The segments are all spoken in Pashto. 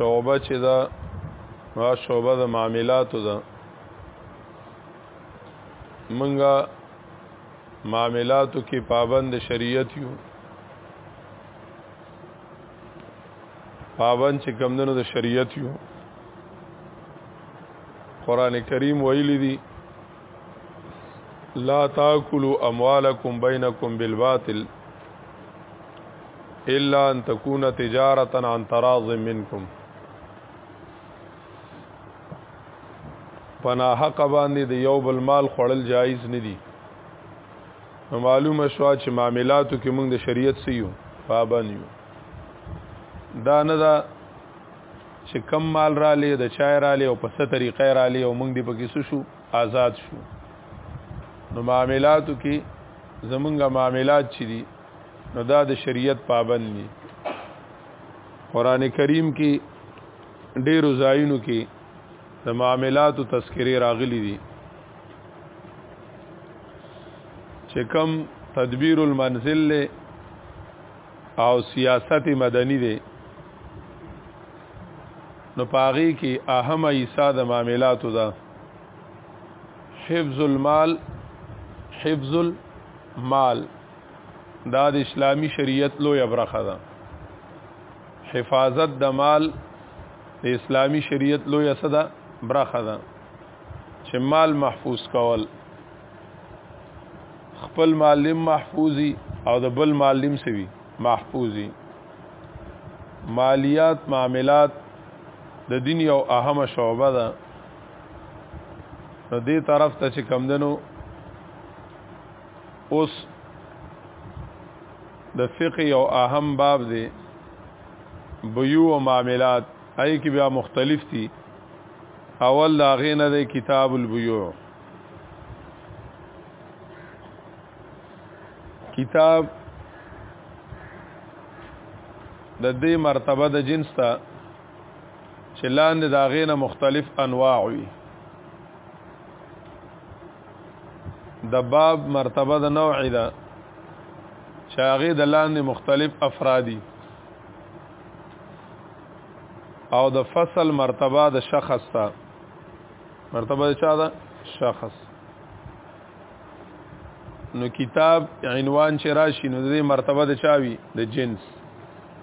شعبه چې دا وا شعبه د معاملاتو ده منګه معاملاتو کې پابند شریعت یو پابند چې کمندونو د شریعت یو قران کریم ویلي دي لا تاکلوا اموالکم بینکم بالباطل الا ان تكون تجارتا عن تراض منکم پنا حق باندې د یو بل مال خړل جایز ندي نو معلومه شو چې معاملاتو کې موږ د شریعت سيو پابند یو دا نه دا چې کم مال را لې د چای را لې او په ست طریقې را لې او موږ دې پکې شو آزاد شو نو معاملاتو کې زمونږه معاملات چې دي نو دا د شریعت پابند دي قران کریم کې ډېرو ځایونو کې د معاملاتو تذکرې راغلي دي چې کم تدبیر المنزل له او سیاست مدنی دی نو پاغي کې اهمه ایسا د معاملاتو ده حفظ المال حفظ المال دا د اسلامی شریعت لو یبرخه ده حفاظت د مال د اسلامی شریعت لو یسدا برخه ده چې مال محفوظ کول خپل معلم محفوظي او د بل معلم سوي محفوظي مالیات معاملات د دین یو اهمه شعبه ده نو دې طرف ته چې کم دنو اوس د فقه یو اهم باب دی بیو او معاملات اې کې بیا مختلف دي اول لاغې نه دی کتاب البیوع کتاب د دې مرتبه د جنس ته چې لاندې دا غینه مختلف انواع وي د باب مرتبه د نوع ده چې هغه د لاندې مختلف افرادي او د فصل مرتبه د شخص ته مرتبه چا ده شخص نو کتاب عنوان چې راشي نو د مرتبه د چاوي د جنس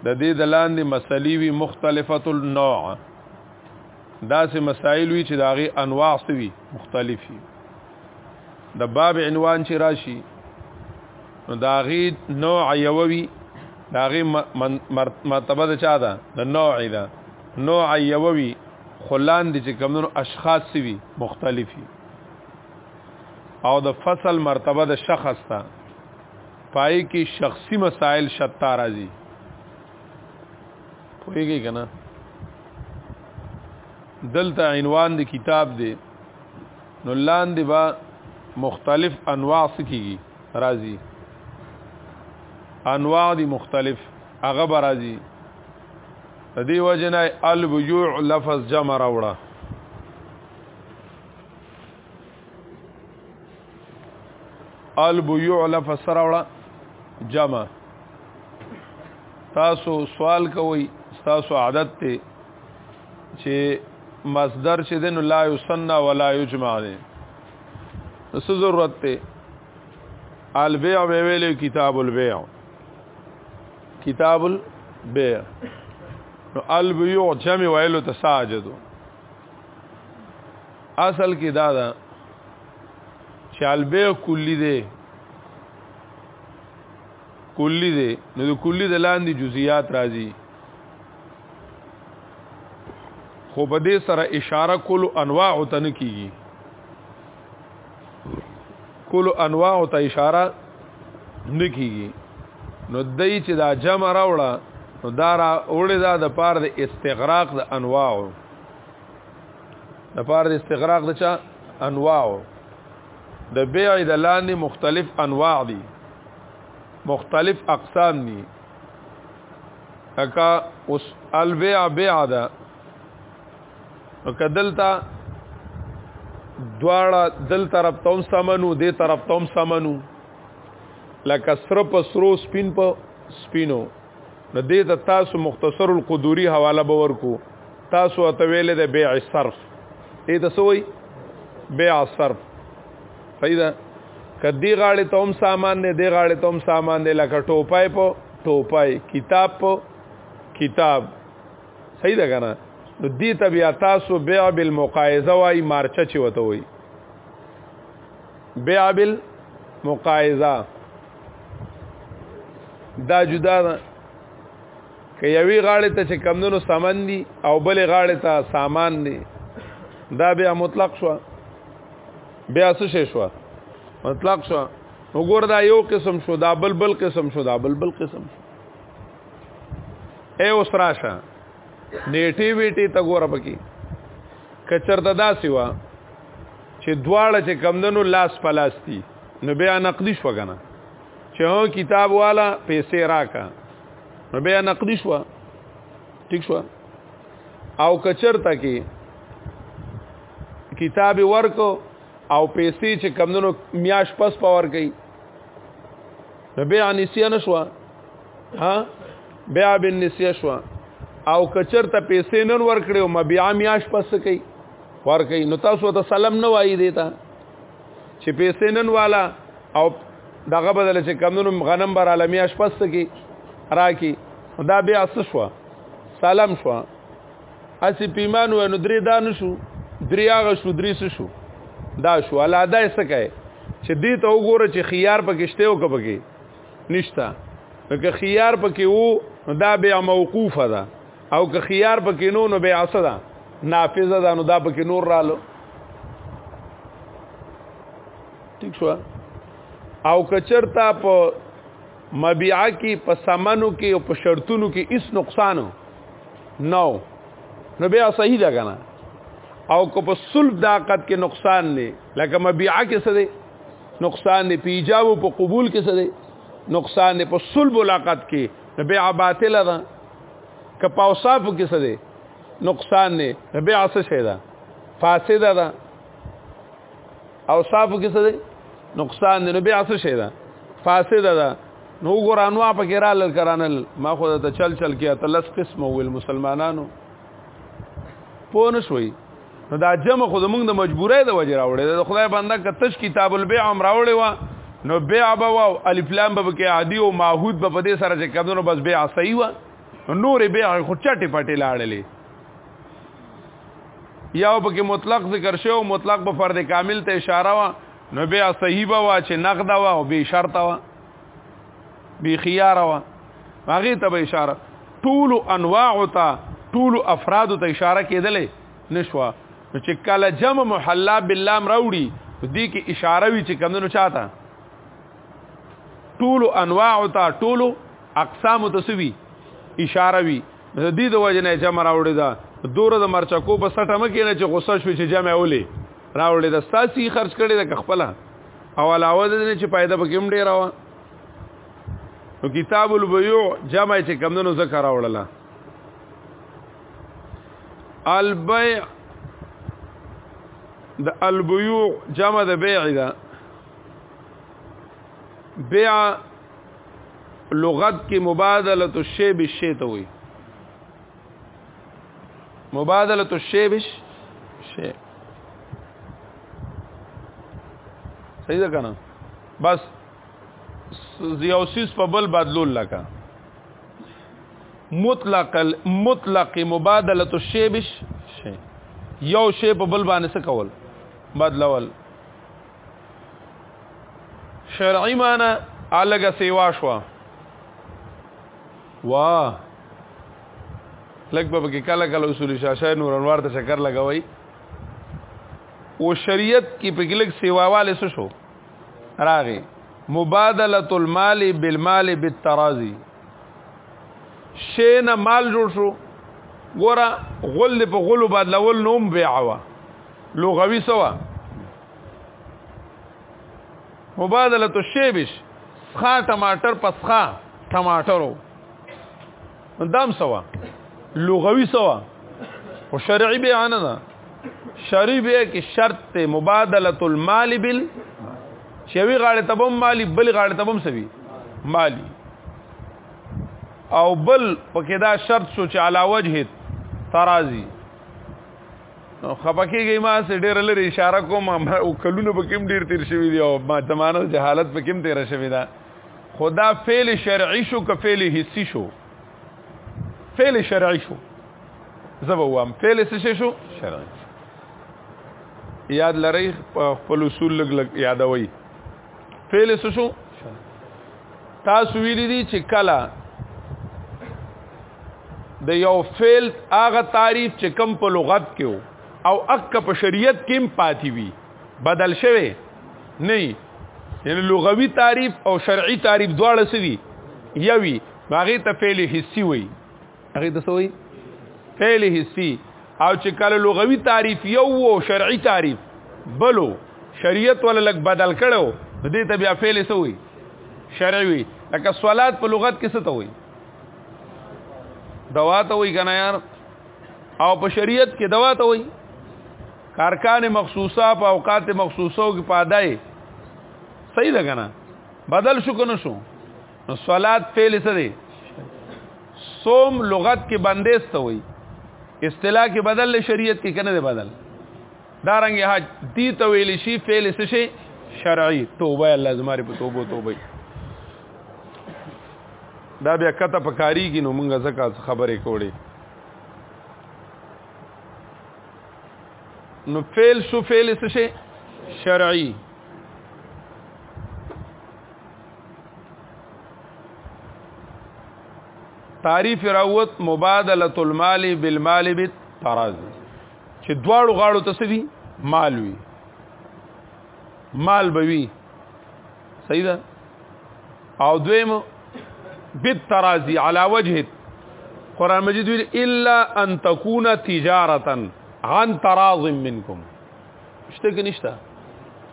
د دې د لاندې مسلې وی مختلفه النوع دا سه مسائل وی چې داغه انواع سوي مختلفي د باب عنوان چې راشي نو داغه نوع یووي داغه مرتبه د چا ده د نوع ده نوع یووي خو لاندې چې کوم نور اشخاص څه وي مختلف وي او د فصل مرتبه د شخص ته پای کې شخصي مسائل شتا راځي پوهیږي کنه دلته عنوان د کتاب دی نو لاندې با مختلف انواع سکیږي راځي انواع دي مختلف هغه راځي د دې وجنه البيوع لفظ جمع راوړه البيوع لفظ سره راوړه جمع تاسو سوال کوئ تاسو عادت ته چې مصدر چې دین لا یسنا ولا یجمع دی څه ضرورت ته البيع ویلې کتاب البيع کتاب البيع نو البيع جمع ویلو ته ساجدو اصل کې دا ده چې البيع کلی دی کلی دی نو د کلی د لاندې جزئیات راځي خو په دې سره اشاره کول انواع ته نه کیږي کول انواع ته اشاره نکیږي نو دای چې دا جمع راوړه نو دا را وړي دا د پار د استغراق د انواع د پار د استغراق د چا انواع د بیع د لاندې مختلف انواع دي مختلف اقسام دي اکا اوس البيع بيع ده کدلتا دواړه دل طرف تم سمنو دې طرف تم سمنو لکه سر په سرو سپین په سپینو نو دې ته تاسو مختصر القدوری حواله باور کو تاسو ته ویلې د بیع صرف دې ته سوې بیع صرف پیدا کدی غاړې ته هم سامان دې دې غاړې ته هم سامان دې لکه ټوپای په ټوپای کتاب په کتاب صحیح ده کنه نو دې ته بیا تاسو بیع بالمقایزه وای مارچه چې وته وای بیع بالمقایزه دا جدا ده که یوی غاړه ته چې کمندونو سامان دي او بلې غاړه ته سامان دي دا بیا مطلق شو بیا څه شي شو مطلق شو وګور دا یو قسم شو دا بل بل قسم شو دا بل بل قسم شو اے اوس راشه نیټی ویټی ته ګوره پکې کچرته داسې وا چې دواړه چې کمدنو لاس پلاستی نو بیا نقدی شو کنه چې هو کتاب والا پیسې راکا نو بیا نقدی شو ٹھیک شو او کچرته کې کتاب ورکو او پیسې چې کمدنو میاش پس پاور کوي نو بیا نسیان شو ها بیا بن نسیه شو او کچر ته پیسې نن ورکړي او مبيع میاش پس کوي ورکړي نو تاسو ته سلام نه وایي دیتا چې پیسې نن والا او دغه بدل چې کمونو غنم بر عالمیاش پس کوي راکی دا بیا څه شو سلام شو اسی پیمان و نو درې دان شو درې هغه شو درې شو دا شو الله دا څه کوي چې دې ته وګوره چې خيار پکشته او کبګي نشتا که خيار پکې وو نو دا بيع موقوفه ده او که خيار پکې نو نو بيع څه ده نافذه ده نو دا پکې نور رالو ٹھیک شو او کچرتا په مبيعه کې په سمنو کې او په شرطونو کې هیڅ نقصان نو نو بیا صحیح ده کنه او کو په صلب داقت کې نقصان نه لکه مبيعه کې څه دی نقصان دی په ایجاب او په قبول کې څه دی نقصان دی په صلب ولاقت کې د بیع باطل ده که په اوصاف کې څه دی نقصان دی د بیع څه شي ده فاسد ده اوصاف کې څه دی نقصان دی نو بیع څه شي ده فاسد ده نو ګور انواع په کې رال کرانل ما خو ته چل چل کې اتلس قسم ویل مسلمانانو پوه نه شوي نو دا جمع خو زمونږ د مجبورۍ د وجه راوړې د خدای بنده که تش کتاب البيع هم راوړې و نو بيع به و او الف لام به کې عادي او معهود به په دې سره چې کمونو بس بيع صحیح و نورې بيع خو چټي پټي لاړلې یا په کې مطلق ذکر شوی او مطلق به فرد کامل ته اشاره و نو بیا صحیح به وا چې نقد وا او به شرط وا بی خيار وا هغه ته اشاره ټول انواع ته ټول افراد ته اشاره کېدلې نشوا چې کله جمع محلا باللام راوړي دې کې اشاره وی چې کمونو چاته ټول انواع ته ټول اقسام ته سوي اشاره وی د دې د وجنه جمع راوړي دا دوره د مرچکو په سټه مکه نه چې غوسه شوي چې جمع ولې راوړې د ستاسي خرج کړي د خپل او علاوه د دې چې پیدا پکې هم ډیر راو نو کتاب البیوع جمع چې کمندونو ذکر راوړل البیع د البیوع جمع د بیع ده بیع لغت کې مبادله الشی بالشی ته وي مبادله الشی بش شی صحیح ده کنه بس زیوسیس په بل بدلول لکه مطلق مطلق مبادله الشی بش شی یو شی په بل باندې څه کول بدلول شرعی معنی الګه سیوا شو وا لګ په کې کله کله اصول شاشه نور انوار ته چکر لګوي او شریعت کې په کې لګ سیواواله څه شو راغی مبادله المال بالمال بالترازی شینه مال جوړ شو ګوره غل په غلو بدلول نوم بیعوا لغوي سوا مبادله الشیبش ښا ټماټر پسخا ټماټرو دام سوا لغوي سوا او شرعي به انا نه شرعي به کې شرط ته مبادله المال بال شوی غاړه تبم مالی بل غاړه تبم سوي مالی او بل پکې دا شرط شو چې علا وجه ترازی خپکیږي ما سه ډیر لري اشاره کوم او کلونه پکې ډیر تیر شوی دی او ما زمانه جهالت پکې تیر شوی دی خدا فعل شرعي شو که فعل حسي شو فعل شرعي شو زبا وام فعل څه شو شرعي یاد لرئ خپل اصول لګ لګ یادوي فعل څه شو تاسو ویل دي چې کلا د یو فعل هغه تعریف چې کم په لغت کې او اک په شریعت کې پاتې وي بدل شوی نه یعنی لغوي تعریف او شرعي تعریف دواړه سوي یوي باغې ته فعل حسي وي هغه د سوي فعل حسي او چې کله لغوي تعریف یو او شرعي تعریف بلو شریعت ولا لګ بدل کړو دې ته بیا فعل سوي شرعي وي لکه صلات په لغت کې څه ته وي دوا ته وي کنه یار او په شریعت کې دوا ته وي کارکان مخصوصه په اوقات مخصوصو کې پادای صحیح ده کنه بدل شو کنه شو نو صلات فعل څه دی صوم لغت کې بندیز ته وای اصطلاح کې بدل له شریعت کې کنه دی بدل دارنګ حج دی ته ویل شي فعل څه شي شرعي توبه الله زماره په توبه توبه دا بیا کته پکاريږي نو مونږه زکات خبرې کوړې نو فعل سو فعل څه شي شرعي تعریف راوت مبادله المال بالمال بالترازی چې دواړو غاړو ته سوي مال وي مال بوي صحیح ده او دویم بالترازی علی وجه قران مجید ویل الا ان تكون تجارتا عن تراض منکم شته کې نشته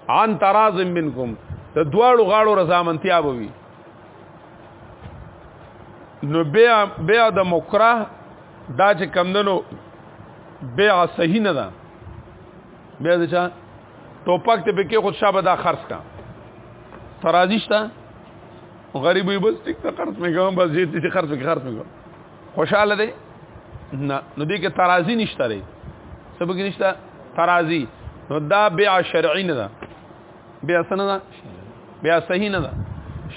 عن تراض منکم د دواړو غاړو رضامندتیا به وي نو بیا بیا د مکره دا چې کمندنو بیا صحیح نه ده بیا د چا ټوپک ته پکې خود شابه دا خرڅ کا ترازی شته غریب وي بس ټیک ته خرڅ مې کوم بس دې ته خرڅ کې خرڅ مې کوم خوشاله دی نه نو دې کې ترازی نشته لري سبق نشته ترازی نو دا بيع شرعي نه ده بيع سنه ده بيع صحیح نه ده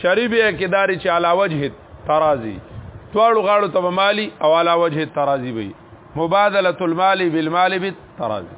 شرعي بيع کې داري چې علا وجه ترازی تواړو غاړو ته مالی او علا وجه ترازی وي مبادله المال بالمال بالترازی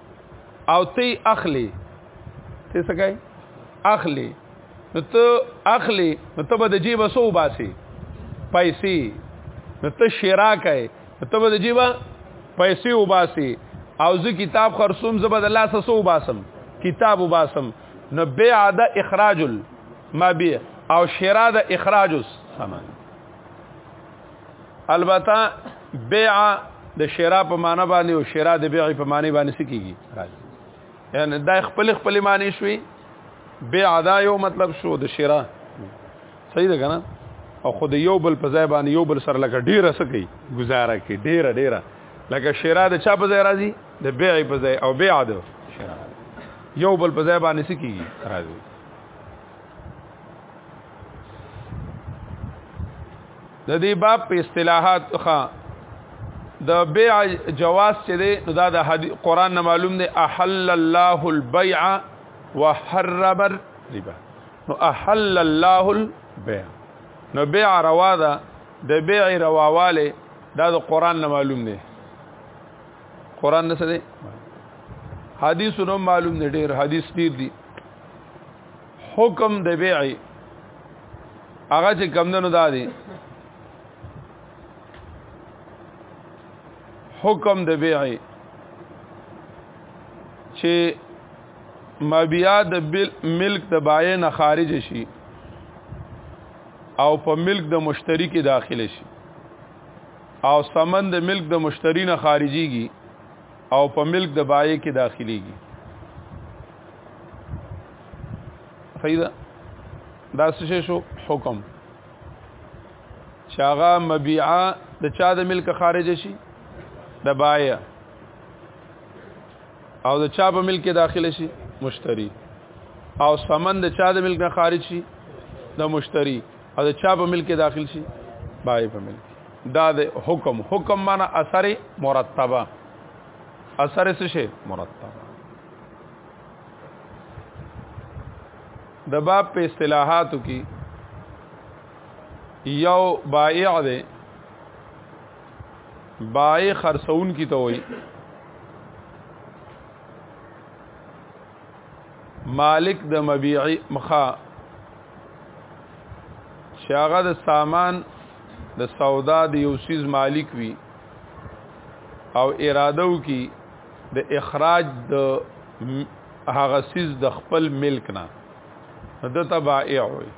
او تی اخلی تی سکای اخلی نو ته اخلی نو ته به د جیبه سو باسي پیسې نو ته شرا کوي نو ته به د جیبه پیسې وباسي او زه کتاب خرصوم زه به د لاسه سو باسم کتاب وباسم نو بیع د اخراج ما بیع او شرا د اخراج سامان البته بيع د شرا په معنی باندې او شرا د بيع په معنی باندې سکیږي راځي یعنی دا خپل خپل معنی شوي بيع دا یو مطلب شو د شرا صحیح ده کنه او خود یو بل په ځای باندې یو بل سره لکه ډیره سکی گزاره کی ډیره ډیره لکه شرا د چا په ځای راځي د بیع په ځای او بیع د شرا یو بل په ځای باندې سکی راځي د دې باب په اصطلاحات ښه د بیع جواز چې دی نو دا د قران نه معلوم دی احل الله البيع وحرم الربا نو احل الله البيع نو بیع روا ده د بیع رواواله دا د قران نه معلوم دی قران نه څه دی حدیث نو معلوم دی ډیر حدیث ډیر دی حکم د بیع هغه چې کم دنو دا دی حکم د بیع چې مبیا د ملک د بایع نه خارج شي او په ملک د مشتری کې داخل شي او سمن د ملک د مشتری نه خارجيږي او په ملک د بای کې داخليږي فیدا دا څه شو حکم چاغه مبيعه د چا د ملک خارج شي د بای او د چا په ملک داخله شي مشتری او سمن د چا د ملک نه خارج شي د مشتری او د چا په ملک داخل شي بای په ملک دا د حکم حکم معنا اثر مرتبه اثر څه شي مرتبه د باب په اصطلاحاتو کې یو بایع دی بایع خرڅون کی ته وایي مالک د مبيعي مخه چې هغه د سامان د سودا د یو سیز مالک وي او اراده وکي د اخراج د هغه سیز د خپل ملک نه د تبائع وي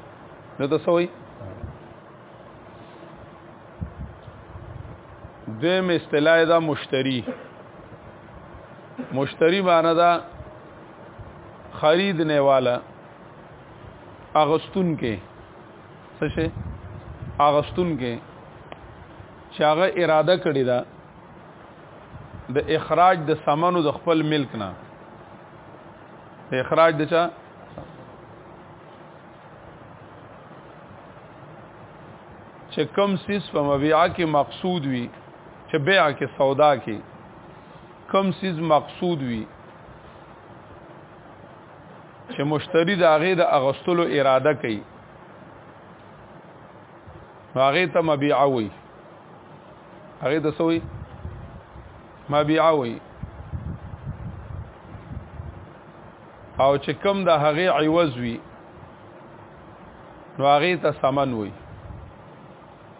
نو د سوي دویم اصطلاح دا مشتری مشتری معنی دا خرید نه والا اغستون کې څه شي اغستون کې چې هغه اراده کړی دا د اخراج د سامانو د خپل ملک نه د اخراج د چا چې کم سیس په مبيعه کې مقصود وي چې بيع کې سودا کې کم سیز مقصود وي چې مشتری د هغه د اغستلو اراده کوي هغه ته مبيعه وي هغه د سوي مبيعه وي او چې کم د هغه عوض وي نو هغه ته سمن وي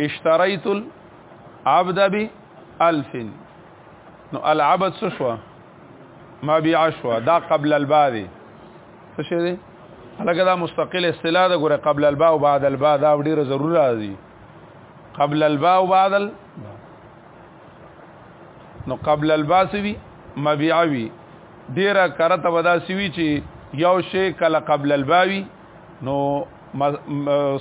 اشتريت العبد بي الف نو العبد څه شو ما بيع شو دا قبل الباء دي څه شي دي هلکه دا مستقل اصطلاح ده ګوره قبل الباء او بعد الباء دا ډیره ضرور راځي قبل الباء او بعد ال نو قبل الباء سوي مبيعوي ډیره کرته ودا سوي چې یو شی کله قبل الباء وي نو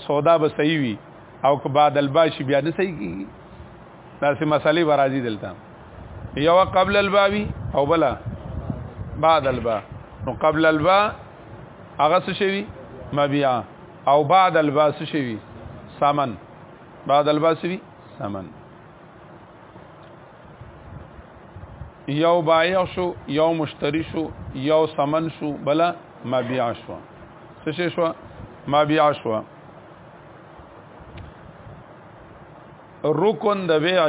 سودا به صحیح وي او که بعد الباشي بیا نه صحیح کیږي داسې مسلې به راځي دلته یو قبل الباوي او بلا بعد البا نو قبل البا هغه څه شوی مبيع او بعد البا څه شوی سمن بعد البا څه شوی سمن یو بایع شو یو مشتری شو یو سمن شو بل مبيع شو څه شو مبيع شو رکن د بیع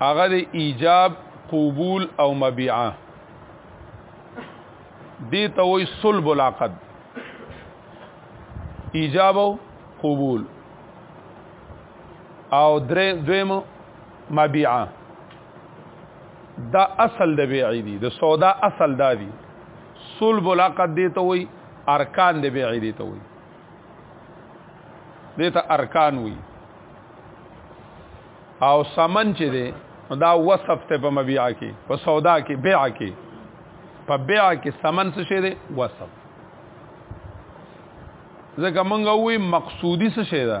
هغه د ایجاب قبول او مبيعه دي ته وي صلب العقد ایجاب او قبول او درې دویم مبيعه دا اصل د بیع دی د سودا اصل دا دی صلب العقد دی ته وای ارکان د بیع دی ته وای دی ته ارکان وای او سمن چې دی دا وصف ته په مبيع کې په سودا کې بيع کې په بيع کې سمن څه شي دی وصف ځکه مونږ وی مقصودی څه شي ده